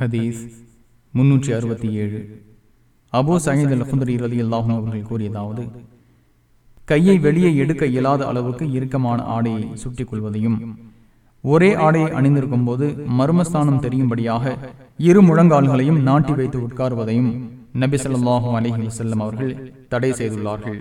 ஹதீஸ் முன்னூற்றி அறுபத்தி ஏழு. அபோ சயீத் அல் குந்தரி ரதி அல்லாஹும் அவர்கள் கூறியதாவது கையை வெளியே எடுக்க இயலாத அளவுக்கு இறுக்கமான ஆடையை சுட்டிக் கொள்வதையும் ஒரே ஆடையை அணிந்திருக்கும் போது மர்மஸ்தானம் தெரியும்படியாக இரு முழங்கால்களையும் நாட்டி வைத்து உட்காருவதையும் நபி சொல்லாஹும் அலைஹி வசல்லம் அவர்கள் தடை செய்துள்ளார்கள்.